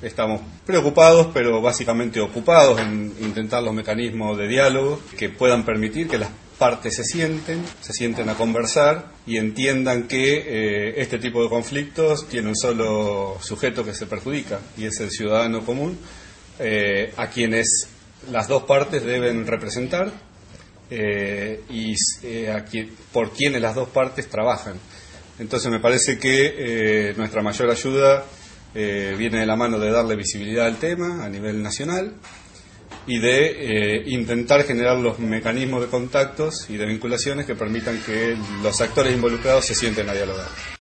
Estamos preocupados, pero básicamente ocupados en intentar los mecanismos de diálogo que puedan permitir que las partes se sienten, se sienten a conversar y entiendan que eh, este tipo de conflictos tiene un solo sujeto que se perjudica y es el ciudadano común, eh, a quienes las dos partes deben representar eh, y a por quienes las dos partes trabajan. Entonces me parece que nuestra mayor ayuda eh, viene de la mano de darle visibilidad al tema a nivel nacional y de eh, intentar generar los mecanismos de contactos y de vinculaciones que permitan que los actores involucrados se sienten a dialogar.